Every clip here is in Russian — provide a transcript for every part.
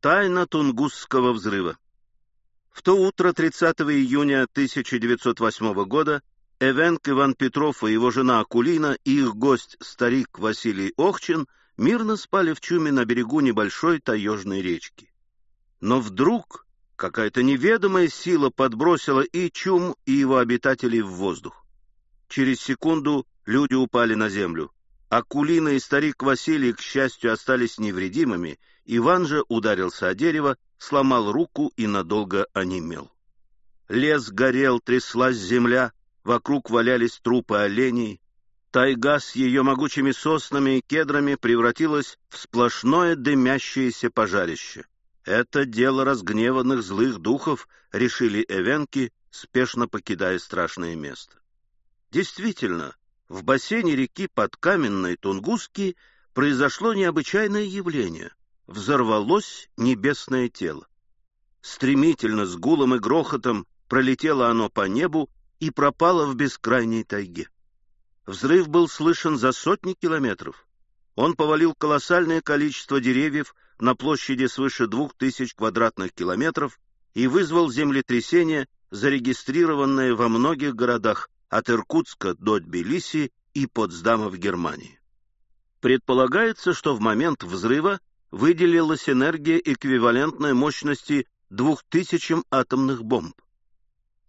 Тайна Тунгусского взрыва. В то утро 30 июня 1908 года Эвенк Иван Петров и его жена Акулина и их гость старик Василий Охчин мирно спали в чуме на берегу небольшой таежной речки. Но вдруг какая-то неведомая сила подбросила и чум, и его обитателей в воздух. Через секунду люди упали на землю. Акулина и старик Василий, к счастью, остались невредимыми, Иван же ударился о дерево, сломал руку и надолго онемел. Лес горел, тряслась земля, вокруг валялись трупы оленей. Тайга с ее могучими соснами и кедрами превратилась в сплошное дымящееся пожарище. Это дело разгневанных злых духов, решили эвенки, спешно покидая страшное место. Действительно, в бассейне реки под Каменной Тунгуски произошло необычайное явление — взорвалось небесное тело. Стремительно, с гулом и грохотом пролетело оно по небу и пропало в бескрайней тайге. Взрыв был слышен за сотни километров. Он повалил колоссальное количество деревьев на площади свыше двух тысяч квадратных километров и вызвал землетрясение, зарегистрированное во многих городах от Иркутска до Тбилиси и Потсдама в Германии. Предполагается, что в момент взрыва выделилась энергия, эквивалентная мощности двух тысячам атомных бомб.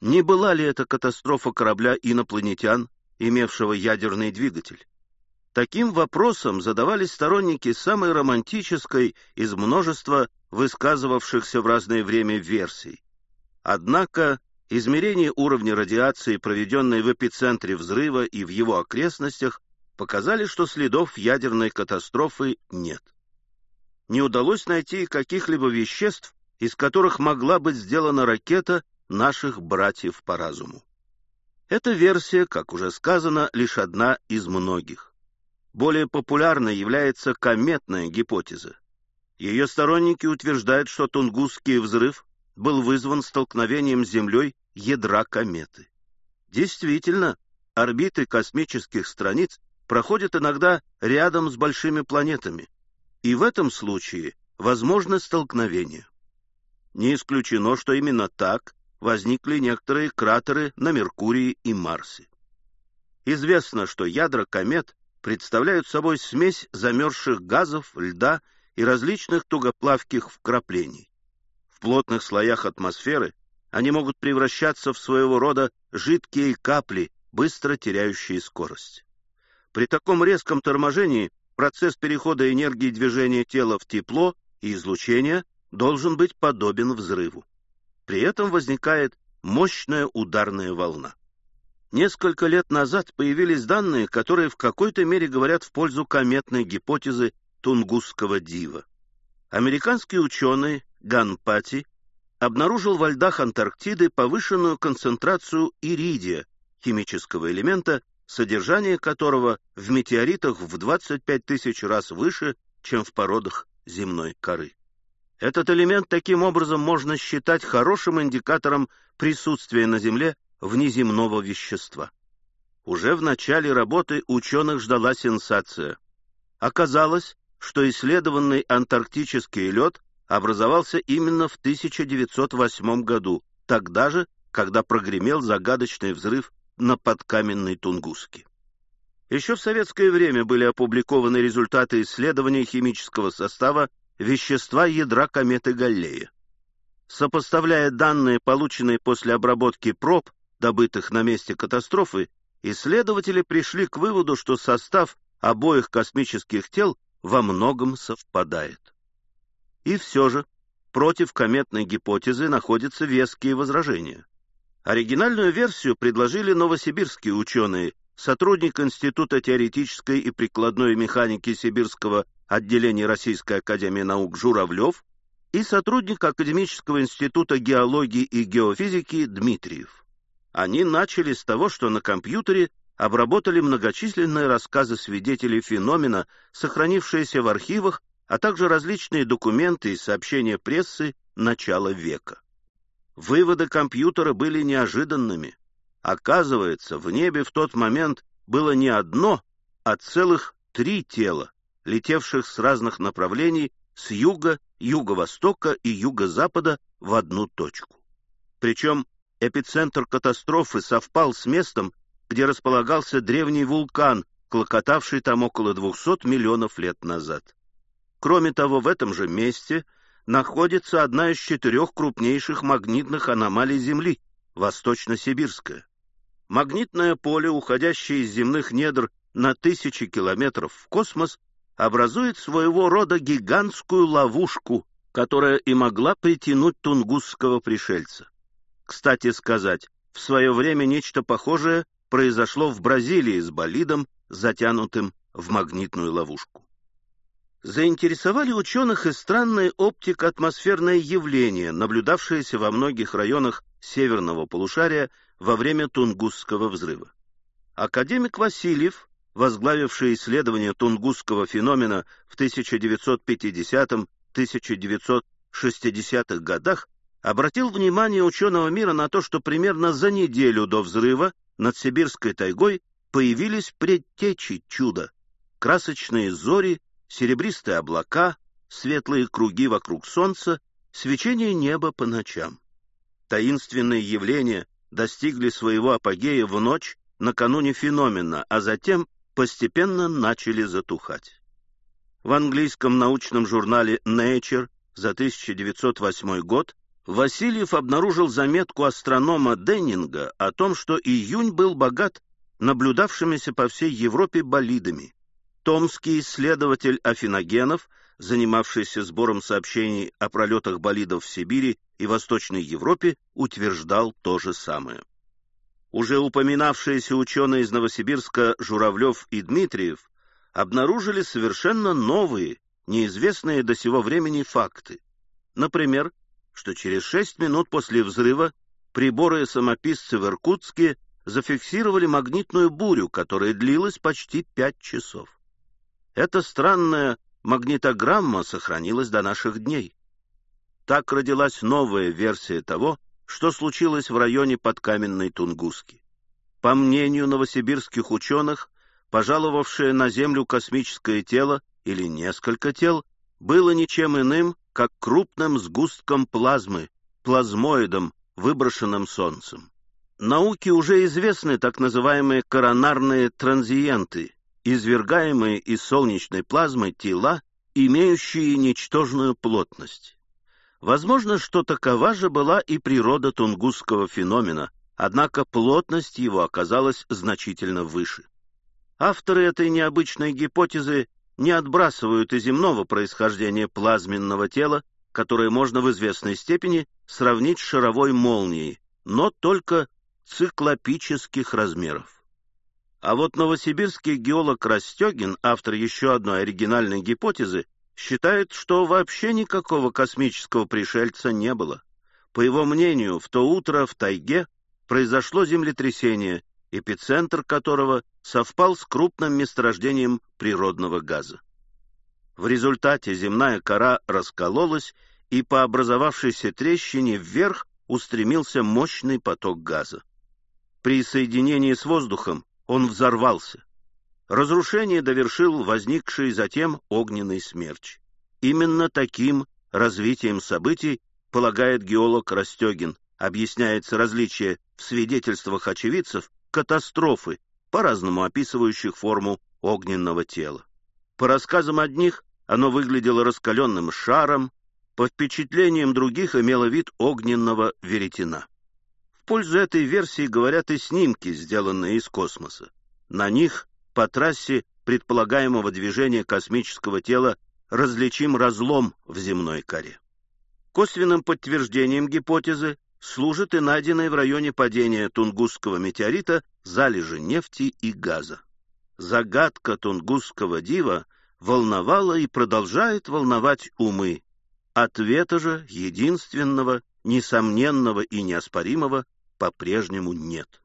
Не была ли это катастрофа корабля инопланетян, имевшего ядерный двигатель? Таким вопросом задавались сторонники самой романтической из множества высказывавшихся в разное время версий. Однако измерение уровня радиации, проведенное в эпицентре взрыва и в его окрестностях, показали, что следов ядерной катастрофы нет не удалось найти каких-либо веществ, из которых могла быть сделана ракета наших братьев по разуму. Эта версия, как уже сказано, лишь одна из многих. Более популярной является кометная гипотеза. Ее сторонники утверждают, что Тунгусский взрыв был вызван столкновением с Землей ядра кометы. Действительно, орбиты космических страниц проходят иногда рядом с большими планетами, и в этом случае возможно столкновение. Не исключено, что именно так возникли некоторые кратеры на Меркурии и Марсе. Известно, что ядра комет представляют собой смесь замерзших газов, льда и различных тугоплавких вкраплений. В плотных слоях атмосферы они могут превращаться в своего рода жидкие капли, быстро теряющие скорость. При таком резком торможении Процесс перехода энергии движения тела в тепло и излучение должен быть подобен взрыву. При этом возникает мощная ударная волна. Несколько лет назад появились данные, которые в какой-то мере говорят в пользу кометной гипотезы Тунгусского дива. Американский ученый Ган Пати обнаружил во льдах Антарктиды повышенную концентрацию иридия, химического элемента, содержание которого в метеоритах в 25 тысяч раз выше, чем в породах земной коры. Этот элемент таким образом можно считать хорошим индикатором присутствия на Земле внеземного вещества. Уже в начале работы ученых ждала сенсация. Оказалось, что исследованный антарктический лед образовался именно в 1908 году, тогда же, когда прогремел загадочный взрыв на подкаменной Тунгуске. Еще в советское время были опубликованы результаты исследования химического состава вещества ядра кометы Галлея. Сопоставляя данные, полученные после обработки проб, добытых на месте катастрофы, исследователи пришли к выводу, что состав обоих космических тел во многом совпадает. И все же против кометной гипотезы находятся веские возражения. Оригинальную версию предложили новосибирские ученые, сотрудник Института теоретической и прикладной механики Сибирского отделения Российской академии наук Журавлев и сотрудник Академического института геологии и геофизики Дмитриев. Они начали с того, что на компьютере обработали многочисленные рассказы свидетелей феномена, сохранившиеся в архивах, а также различные документы и сообщения прессы начала века. Выводы компьютера были неожиданными. Оказывается, в небе в тот момент было не одно, а целых три тела, летевших с разных направлений, с юга юго-востока и юго-запада в одну точку. Причем эпицентр катастрофы совпал с местом, где располагался древний вулкан, клокотавший там около 200 миллионов лет назад. Кроме того, в этом же месте находится одна из четырех крупнейших магнитных аномалий Земли — Восточно-Сибирская. Магнитное поле, уходящее из земных недр на тысячи километров в космос, образует своего рода гигантскую ловушку, которая и могла притянуть тунгусского пришельца. Кстати сказать, в свое время нечто похожее произошло в Бразилии с болидом, затянутым в магнитную ловушку. Заинтересовали ученых и странные оптико-атмосферные явления, наблюдавшиеся во многих районах северного полушария во время Тунгусского взрыва. Академик Васильев, возглавивший исследование тунгусского феномена в 1950-1960-х годах, обратил внимание ученого мира на то, что примерно за неделю до взрыва над сибирской тайгой появились предтечи чуда, красочные зори, серебристые облака, светлые круги вокруг солнца, свечение неба по ночам. Таинственные явления достигли своего апогея в ночь накануне феномена, а затем постепенно начали затухать. В английском научном журнале Nature за 1908 год Васильев обнаружил заметку астронома Деннинга о том, что июнь был богат наблюдавшимися по всей Европе болидами. Томский исследователь Афиногенов, занимавшийся сбором сообщений о пролетах болидов в Сибири и Восточной Европе, утверждал то же самое. Уже упоминавшиеся ученые из Новосибирска Журавлев и Дмитриев обнаружили совершенно новые, неизвестные до сего времени факты. Например, что через шесть минут после взрыва приборы-самописцы в Иркутске зафиксировали магнитную бурю, которая длилась почти пять часов. Эта странная магнитограмма сохранилась до наших дней. Так родилась новая версия того, что случилось в районе подкаменной Тунгуски. По мнению новосибирских ученых, пожаловавшее на Землю космическое тело или несколько тел было ничем иным, как крупным сгустком плазмы, плазмоидом, выброшенным Солнцем. Науке уже известны так называемые коронарные транзиенты, извергаемые из солнечной плазмы тела, имеющие ничтожную плотность. Возможно, что такова же была и природа тунгусского феномена, однако плотность его оказалась значительно выше. Авторы этой необычной гипотезы не отбрасывают и земного происхождения плазменного тела, которое можно в известной степени сравнить с шаровой молнией, но только циклопических размеров. А вот новосибирский геолог Растегин, автор еще одной оригинальной гипотезы, считает, что вообще никакого космического пришельца не было. По его мнению, в то утро в тайге произошло землетрясение, эпицентр которого совпал с крупным месторождением природного газа. В результате земная кора раскололась, и по образовавшейся трещине вверх устремился мощный поток газа. При соединении с воздухом он взорвался. Разрушение довершил возникший затем огненный смерч. Именно таким развитием событий полагает геолог Растегин, объясняется различие в свидетельствах очевидцев катастрофы, по-разному описывающих форму огненного тела. По рассказам одних оно выглядело раскаленным шаром, по впечатлениям других имело вид огненного веретена. Пользу этой версии говорят и снимки, сделанные из космоса. На них по трассе предполагаемого движения космического тела различим разлом в земной коре. Косвенным подтверждением гипотезы служит и найденные в районе падения Тунгусского метеорита залежи нефти и газа. Загадка Тунгусского дива волновала и продолжает волновать умы. Ответа же, единственного, несомненного и неоспоримого, по-прежнему нет.